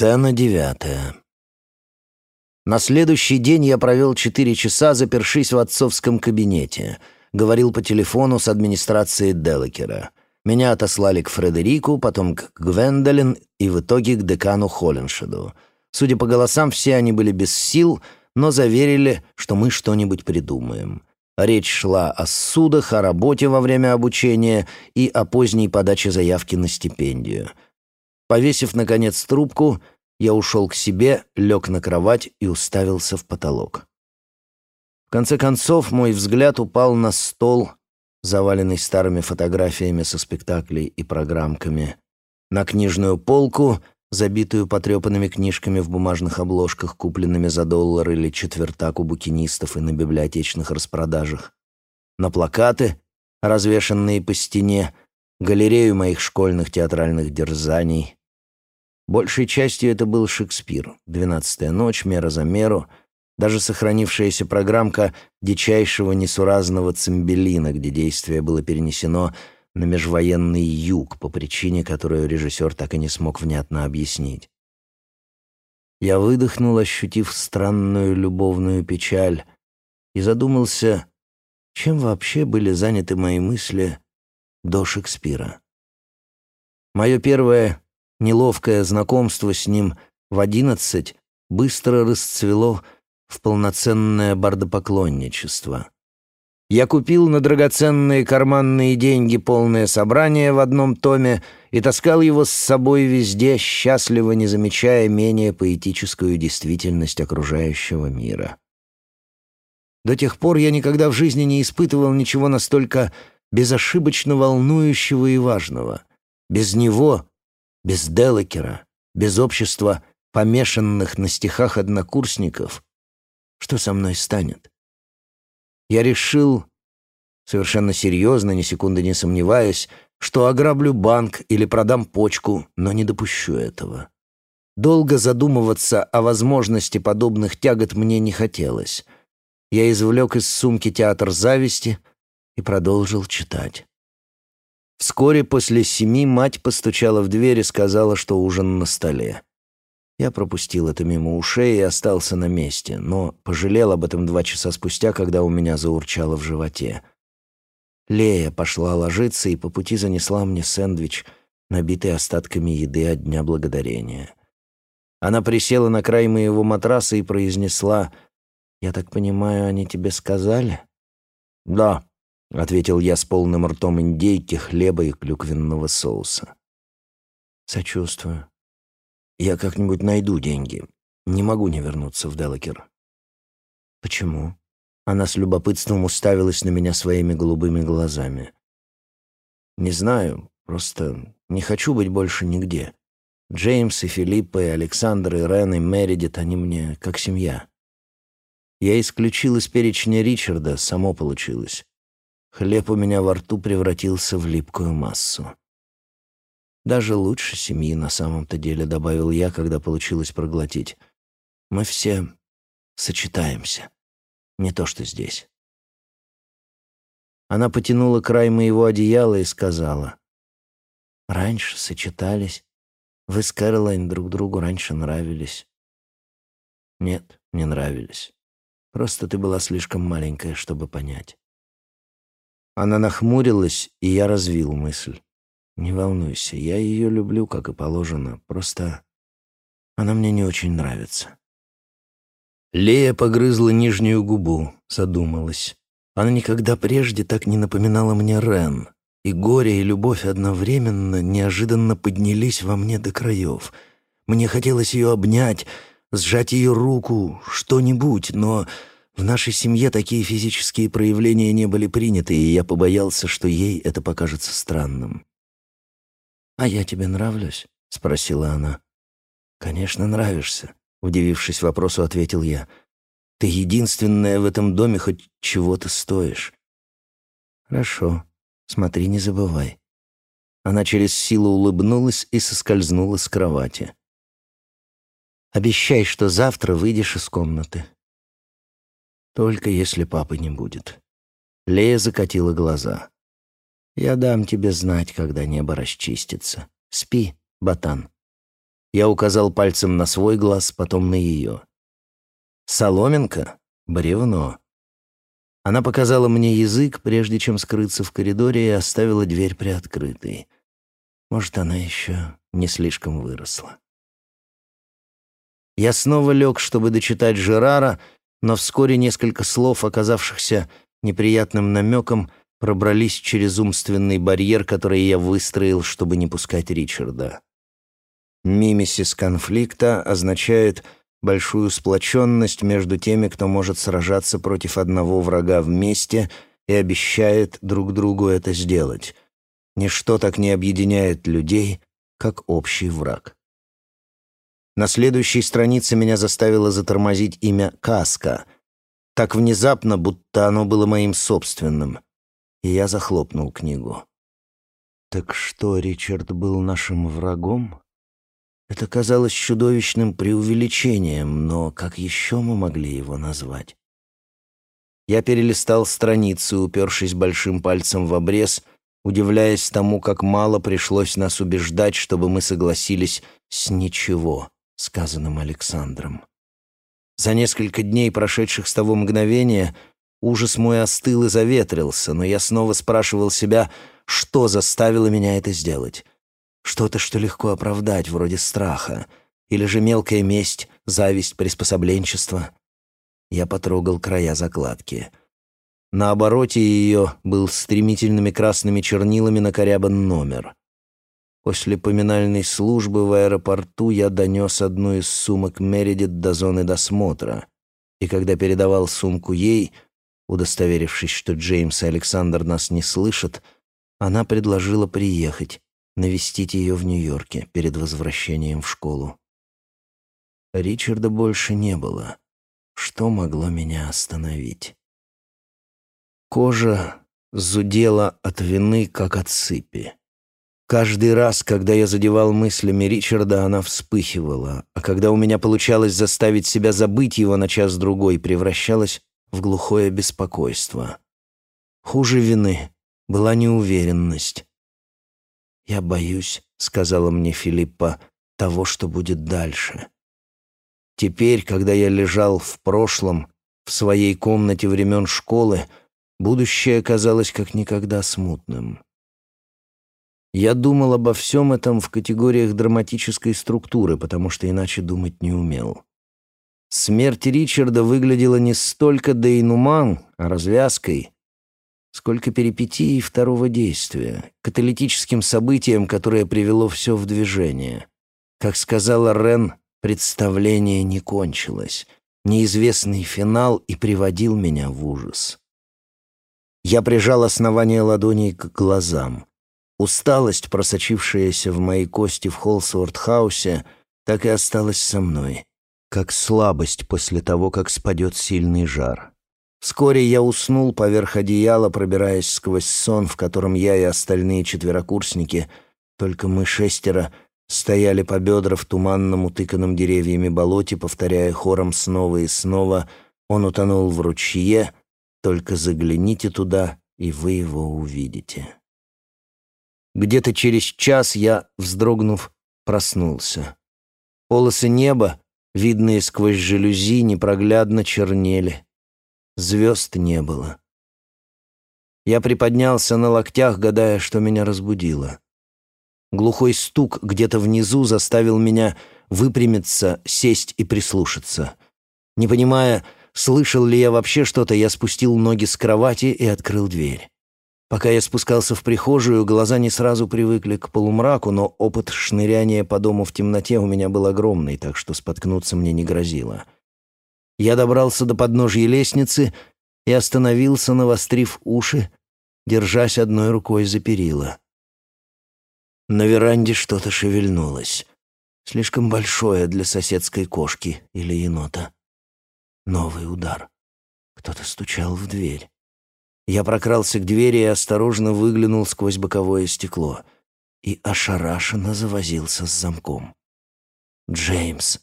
Сцена девятая. На следующий день я провел четыре часа, запершись в отцовском кабинете. Говорил по телефону с администрацией Делакера. Меня отослали к Фредерику, потом к Гвендолин и в итоге к декану Холленшеду. Судя по голосам, все они были без сил, но заверили, что мы что-нибудь придумаем. Речь шла о судах, о работе во время обучения и о поздней подаче заявки на стипендию — Повесив, наконец, трубку, я ушел к себе, лег на кровать и уставился в потолок. В конце концов, мой взгляд упал на стол, заваленный старыми фотографиями со спектаклей и программками, на книжную полку, забитую потрепанными книжками в бумажных обложках, купленными за доллар или четвертак у букинистов и на библиотечных распродажах, на плакаты, развешанные по стене, галерею моих школьных театральных дерзаний, Большей частью это был Шекспир, «Двенадцатая ночь», «Мера за меру», даже сохранившаяся программка дичайшего несуразного цимбелина, где действие было перенесено на межвоенный юг по причине, которую режиссер так и не смог внятно объяснить. Я выдохнул, ощутив странную любовную печаль, и задумался, чем вообще были заняты мои мысли до Шекспира. Мое первое Неловкое знакомство с ним в одиннадцать быстро расцвело в полноценное бардопоклонничество. Я купил на драгоценные карманные деньги полное собрание в одном томе и таскал его с собой везде, счастливо не замечая менее поэтическую действительность окружающего мира. До тех пор я никогда в жизни не испытывал ничего настолько безошибочно волнующего и важного. Без него без Делакера, без общества помешанных на стихах однокурсников, что со мной станет? Я решил, совершенно серьезно, ни секунды не сомневаясь, что ограблю банк или продам почку, но не допущу этого. Долго задумываться о возможности подобных тягот мне не хотелось. Я извлек из сумки театр зависти и продолжил читать. Вскоре после семи мать постучала в дверь и сказала, что ужин на столе. Я пропустил это мимо ушей и остался на месте, но пожалел об этом два часа спустя, когда у меня заурчало в животе. Лея пошла ложиться и по пути занесла мне сэндвич, набитый остатками еды от Дня Благодарения. Она присела на край моего матраса и произнесла, «Я так понимаю, они тебе сказали?» «Да», — ответил я с полным ртом индейки, хлеба и клюквенного соуса. «Сочувствую. Я как-нибудь найду деньги. Не могу не вернуться в Делакер». «Почему?» Она с любопытством уставилась на меня своими голубыми глазами. «Не знаю, просто не хочу быть больше нигде. Джеймс и Филиппа, и Александр, и Рен, и Мередит, они мне как семья. Я исключил из перечня Ричарда, само получилось. Хлеб у меня во рту превратился в липкую массу. Даже лучше семьи на самом-то деле, добавил я, когда получилось проглотить. Мы все сочетаемся. Не то, что здесь. Она потянула край моего одеяла и сказала. «Раньше сочетались. Вы с Кэролайн друг другу раньше нравились». «Нет, не нравились. Просто ты была слишком маленькая, чтобы понять». Она нахмурилась, и я развил мысль. «Не волнуйся, я ее люблю, как и положено. Просто она мне не очень нравится». Лея погрызла нижнюю губу, задумалась. Она никогда прежде так не напоминала мне Рен. И горе, и любовь одновременно неожиданно поднялись во мне до краев. Мне хотелось ее обнять, сжать ее руку, что-нибудь, но в нашей семье такие физические проявления не были приняты, и я побоялся, что ей это покажется странным. «А я тебе нравлюсь?» — спросила она. «Конечно, нравишься», — удивившись вопросу, ответил я. «Ты единственная в этом доме, хоть чего-то стоишь». «Хорошо. Смотри, не забывай». Она через силу улыбнулась и соскользнула с кровати. «Обещай, что завтра выйдешь из комнаты. Только если папы не будет. Лея закатила глаза. Я дам тебе знать, когда небо расчистится. Спи, ботан. Я указал пальцем на свой глаз, потом на ее. «Соломинка? Бревно». Она показала мне язык, прежде чем скрыться в коридоре, и оставила дверь приоткрытой. Может, она еще не слишком выросла. Я снова лег, чтобы дочитать Жерара, но вскоре несколько слов, оказавшихся неприятным намеком, пробрались через умственный барьер, который я выстроил, чтобы не пускать Ричарда. Мимисис конфликта означает большую сплоченность между теми, кто может сражаться против одного врага вместе и обещает друг другу это сделать. Ничто так не объединяет людей, как общий враг. На следующей странице меня заставило затормозить имя Каска, так внезапно, будто оно было моим собственным, и я захлопнул книгу. Так что, Ричард был нашим врагом? Это казалось чудовищным преувеличением, но как еще мы могли его назвать? Я перелистал страницу, упершись большим пальцем в обрез, удивляясь тому, как мало пришлось нас убеждать, чтобы мы согласились с ничего, сказанным Александром. За несколько дней, прошедших с того мгновения, ужас мой остыл и заветрился, но я снова спрашивал себя, что заставило меня это сделать. Что-то, что легко оправдать, вроде страха. Или же мелкая месть, зависть, приспособленчество. Я потрогал края закладки. На обороте ее был стремительными красными чернилами накорябан номер. После поминальной службы в аэропорту я донес одну из сумок Мередит до зоны досмотра, и когда передавал сумку ей, удостоверившись, что Джеймс и Александр нас не слышат, она предложила приехать навестить ее в Нью-Йорке перед возвращением в школу. Ричарда больше не было. Что могло меня остановить? Кожа зудела от вины, как от сыпи. Каждый раз, когда я задевал мыслями Ричарда, она вспыхивала, а когда у меня получалось заставить себя забыть его на час-другой, превращалась в глухое беспокойство. Хуже вины была неуверенность. «Я боюсь», — сказала мне Филиппа, — «того, что будет дальше». Теперь, когда я лежал в прошлом, в своей комнате времен школы, будущее казалось как никогда смутным. Я думал обо всем этом в категориях драматической структуры, потому что иначе думать не умел. Смерть Ричарда выглядела не столько дейнуман, а развязкой, сколько перипетий второго действия, каталитическим событием, которое привело все в движение. Как сказала Рен, представление не кончилось. Неизвестный финал и приводил меня в ужас. Я прижал основание ладоней к глазам. Усталость, просочившаяся в мои кости в Холсворт-хаусе, так и осталась со мной, как слабость после того, как спадет сильный жар. Вскоре я уснул поверх одеяла, пробираясь сквозь сон, в котором я и остальные четверокурсники, только мы шестеро, стояли по бедра в туманном, утыканном деревьями болоте, повторяя хором снова и снова «Он утонул в ручье, только загляните туда, и вы его увидите». Где-то через час я, вздрогнув, проснулся. Полосы неба, видные сквозь жалюзи, непроглядно чернели. Звезд не было. Я приподнялся на локтях, гадая, что меня разбудило. Глухой стук где-то внизу заставил меня выпрямиться, сесть и прислушаться. Не понимая, слышал ли я вообще что-то, я спустил ноги с кровати и открыл дверь. Пока я спускался в прихожую, глаза не сразу привыкли к полумраку, но опыт шныряния по дому в темноте у меня был огромный, так что споткнуться мне не грозило. Я добрался до подножья лестницы и остановился, навострив уши, держась одной рукой за перила. На веранде что-то шевельнулось. Слишком большое для соседской кошки или енота. Новый удар. Кто-то стучал в дверь. Я прокрался к двери и осторожно выглянул сквозь боковое стекло и ошарашенно завозился с замком. Джеймс.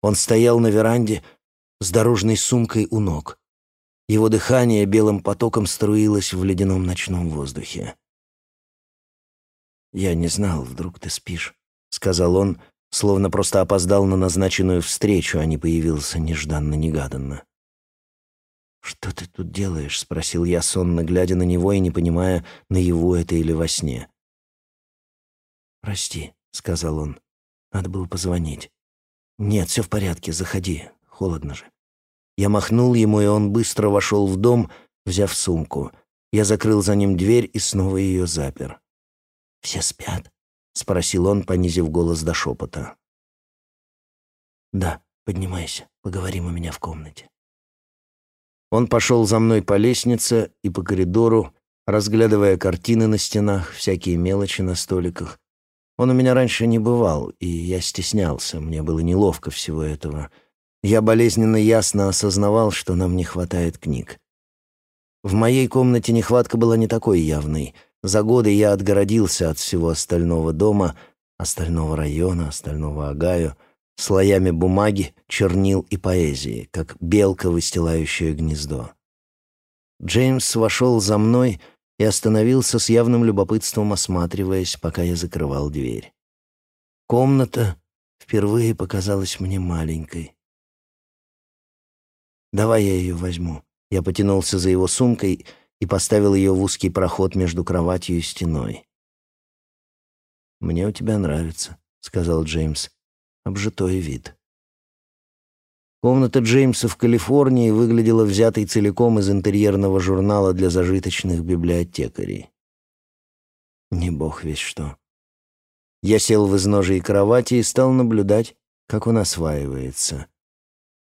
Он стоял на веранде, с дорожной сумкой у ног. Его дыхание белым потоком струилось в ледяном ночном воздухе. «Я не знал, вдруг ты спишь», — сказал он, словно просто опоздал на назначенную встречу, а не появился нежданно-негаданно. «Что ты тут делаешь?» — спросил я, сонно глядя на него и не понимая, наяву это или во сне. «Прости», — сказал он. «Надо было позвонить». «Нет, все в порядке, заходи. Холодно же». Я махнул ему, и он быстро вошел в дом, взяв сумку. Я закрыл за ним дверь и снова ее запер. «Все спят?» — спросил он, понизив голос до шепота. «Да, поднимайся, поговорим у меня в комнате». Он пошел за мной по лестнице и по коридору, разглядывая картины на стенах, всякие мелочи на столиках. Он у меня раньше не бывал, и я стеснялся, мне было неловко всего этого. Я болезненно ясно осознавал, что нам не хватает книг. В моей комнате нехватка была не такой явной. За годы я отгородился от всего остального дома, остального района, остального Агаю — слоями бумаги, чернил и поэзии, как белка, выстилающая гнездо. Джеймс вошел за мной и остановился с явным любопытством, осматриваясь, пока я закрывал дверь. Комната впервые показалась мне маленькой. «Давай я ее возьму». Я потянулся за его сумкой и поставил ее в узкий проход между кроватью и стеной. «Мне у тебя нравится», — сказал Джеймс обжитой вид. Комната Джеймса в Калифорнии выглядела взятой целиком из интерьерного журнала для зажиточных библиотекарей. Не бог весь что. Я сел в изножии кровати и стал наблюдать, как он осваивается.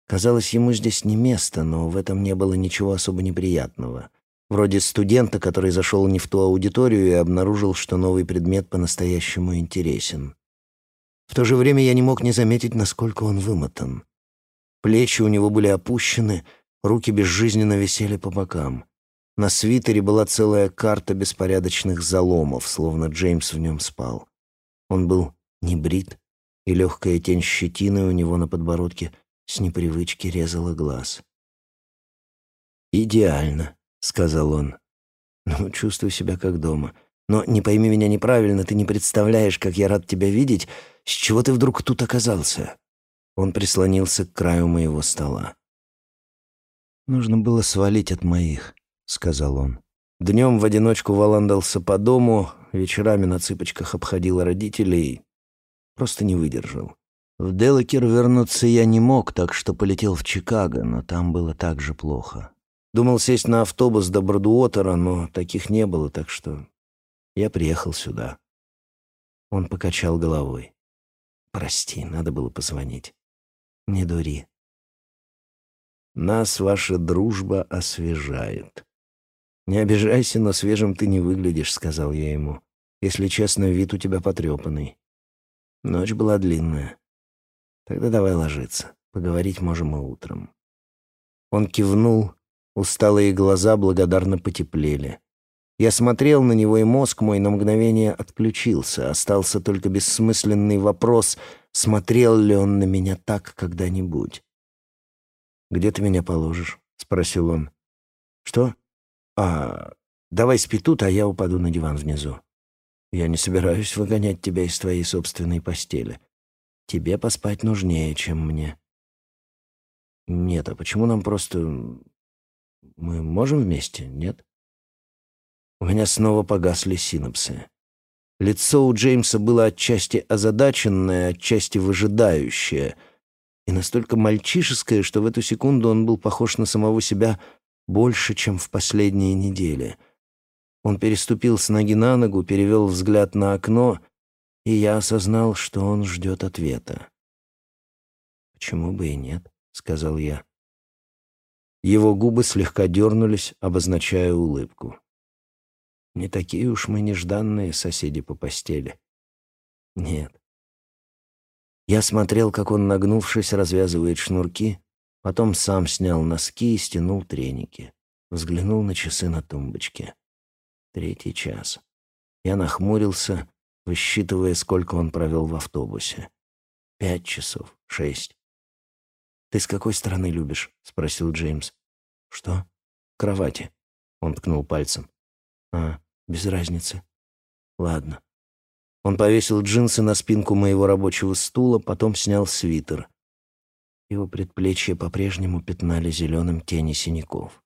Казалось, ему здесь не место, но в этом не было ничего особо неприятного. Вроде студента, который зашел не в ту аудиторию и обнаружил, что новый предмет по-настоящему интересен. В то же время я не мог не заметить, насколько он вымотан. Плечи у него были опущены, руки безжизненно висели по бокам. На свитере была целая карта беспорядочных заломов, словно Джеймс в нем спал. Он был не брит, и легкая тень щетины у него на подбородке с непривычки резала глаз. «Идеально», — сказал он. «Ну, чувствую себя как дома. Но не пойми меня неправильно, ты не представляешь, как я рад тебя видеть. С чего ты вдруг тут оказался?» Он прислонился к краю моего стола. «Нужно было свалить от моих», — сказал он. Днем в одиночку валандался по дому, вечерами на цыпочках обходил родителей. Просто не выдержал. В Делакер вернуться я не мог, так что полетел в Чикаго, но там было так же плохо. Думал сесть на автобус до Бродуотера, но таких не было, так что я приехал сюда. Он покачал головой. Прости, надо было позвонить. Не дури. Нас ваша дружба освежает. Не обижайся, но свежим ты не выглядишь, сказал я ему. Если честно, вид у тебя потрепанный. Ночь была длинная. Тогда давай ложиться. Поговорить можем и утром. Он кивнул, усталые глаза благодарно потеплели. Я смотрел на него, и мозг мой на мгновение отключился. Остался только бессмысленный вопрос, смотрел ли он на меня так когда-нибудь. «Где ты меня положишь?» — спросил он. «Что? А, давай спи тут, а я упаду на диван внизу. Я не собираюсь выгонять тебя из твоей собственной постели. Тебе поспать нужнее, чем мне». «Нет, а почему нам просто... Мы можем вместе, нет?» У меня снова погасли синапсы. Лицо у Джеймса было отчасти озадаченное, отчасти выжидающее, и настолько мальчишеское, что в эту секунду он был похож на самого себя больше, чем в последние недели. Он переступил с ноги на ногу, перевел взгляд на окно, и я осознал, что он ждет ответа. «Почему бы и нет?» — сказал я. Его губы слегка дернулись, обозначая улыбку. Не такие уж мы нежданные соседи по постели. Нет. Я смотрел, как он, нагнувшись, развязывает шнурки, потом сам снял носки и стянул треники. Взглянул на часы на тумбочке. Третий час. Я нахмурился, высчитывая, сколько он провел в автобусе. Пять часов, шесть. «Ты с какой стороны любишь?» — спросил Джеймс. «Что?» «Кровати», — он ткнул пальцем. А, без разницы. Ладно. Он повесил джинсы на спинку моего рабочего стула, потом снял свитер. Его предплечья по-прежнему пятнали зеленым тени синяков.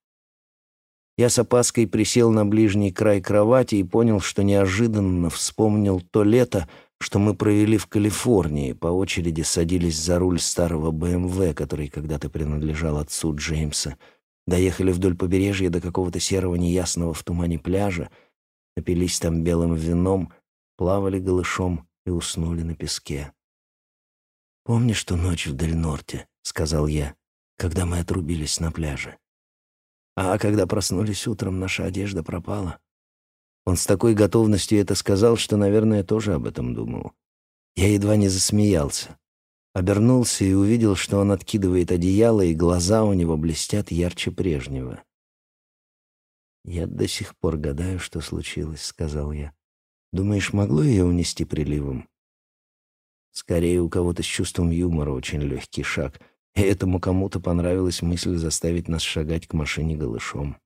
Я с опаской присел на ближний край кровати и понял, что неожиданно вспомнил то лето, что мы провели в Калифорнии, по очереди садились за руль старого БМВ, который когда-то принадлежал отцу Джеймса, доехали вдоль побережья до какого-то серого неясного в тумане пляжа, напились там белым вином, плавали голышом и уснули на песке. «Помнишь ту ночь в Дель-Норте?» — сказал я, когда мы отрубились на пляже. А когда проснулись утром, наша одежда пропала. Он с такой готовностью это сказал, что, наверное, тоже об этом думал. Я едва не засмеялся. Обернулся и увидел, что он откидывает одеяло, и глаза у него блестят ярче прежнего. «Я до сих пор гадаю, что случилось», — сказал я. «Думаешь, могло ее унести приливом?» Скорее, у кого-то с чувством юмора очень легкий шаг — и этому кому-то понравилась мысль заставить нас шагать к машине голышом.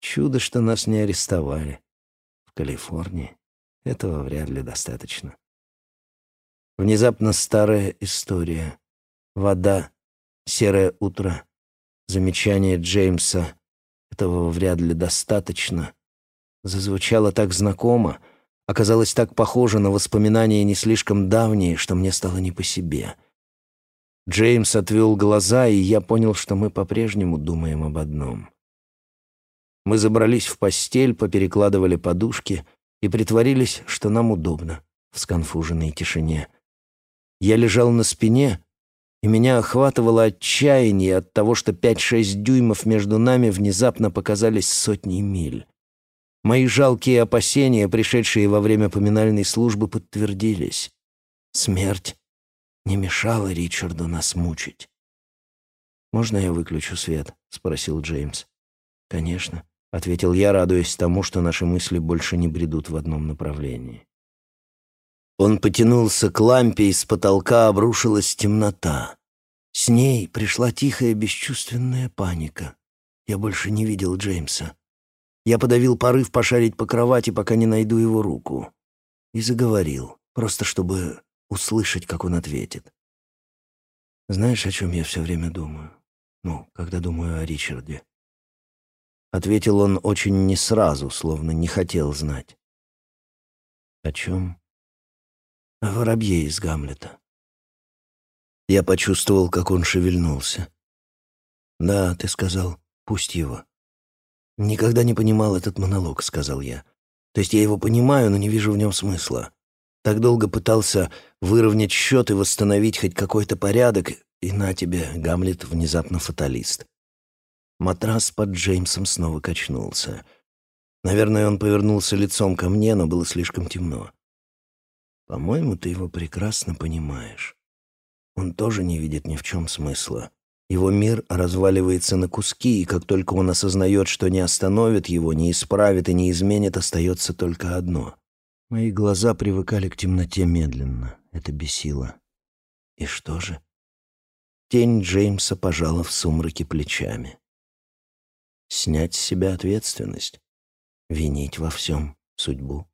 Чудо, что нас не арестовали. В Калифорнии этого вряд ли достаточно. Внезапно старая история. Вода, серое утро, замечание Джеймса. Этого вряд ли достаточно. Зазвучало так знакомо, оказалось так похоже на воспоминания не слишком давние, что мне стало не по себе — Джеймс отвел глаза, и я понял, что мы по-прежнему думаем об одном. Мы забрались в постель, поперекладывали подушки и притворились, что нам удобно в сконфуженной тишине. Я лежал на спине, и меня охватывало отчаяние от того, что пять-шесть дюймов между нами внезапно показались сотней миль. Мои жалкие опасения, пришедшие во время поминальной службы, подтвердились. Смерть не мешало Ричарду нас мучить. «Можно я выключу свет?» — спросил Джеймс. «Конечно», — ответил я, радуясь тому, что наши мысли больше не бредут в одном направлении. Он потянулся к лампе, и с потолка обрушилась темнота. С ней пришла тихая бесчувственная паника. Я больше не видел Джеймса. Я подавил порыв пошарить по кровати, пока не найду его руку. И заговорил, просто чтобы услышать, как он ответит. «Знаешь, о чем я все время думаю? Ну, когда думаю о Ричарде?» Ответил он очень не сразу, словно не хотел знать. «О чем?» «О воробье из Гамлета». Я почувствовал, как он шевельнулся. «Да, ты сказал, пусть его». «Никогда не понимал этот монолог», — сказал я. «То есть я его понимаю, но не вижу в нем смысла. Так долго пытался выровнять счет и восстановить хоть какой-то порядок, и на тебе, Гамлет, внезапно фаталист. Матрас под Джеймсом снова качнулся. Наверное, он повернулся лицом ко мне, но было слишком темно. По-моему, ты его прекрасно понимаешь. Он тоже не видит ни в чем смысла. Его мир разваливается на куски, и как только он осознает, что не остановит его, не исправит и не изменит, остается только одно Мои глаза привыкали к темноте медленно. Это бесило. И что же? Тень Джеймса пожала в сумраке плечами. Снять с себя ответственность, винить во всем судьбу.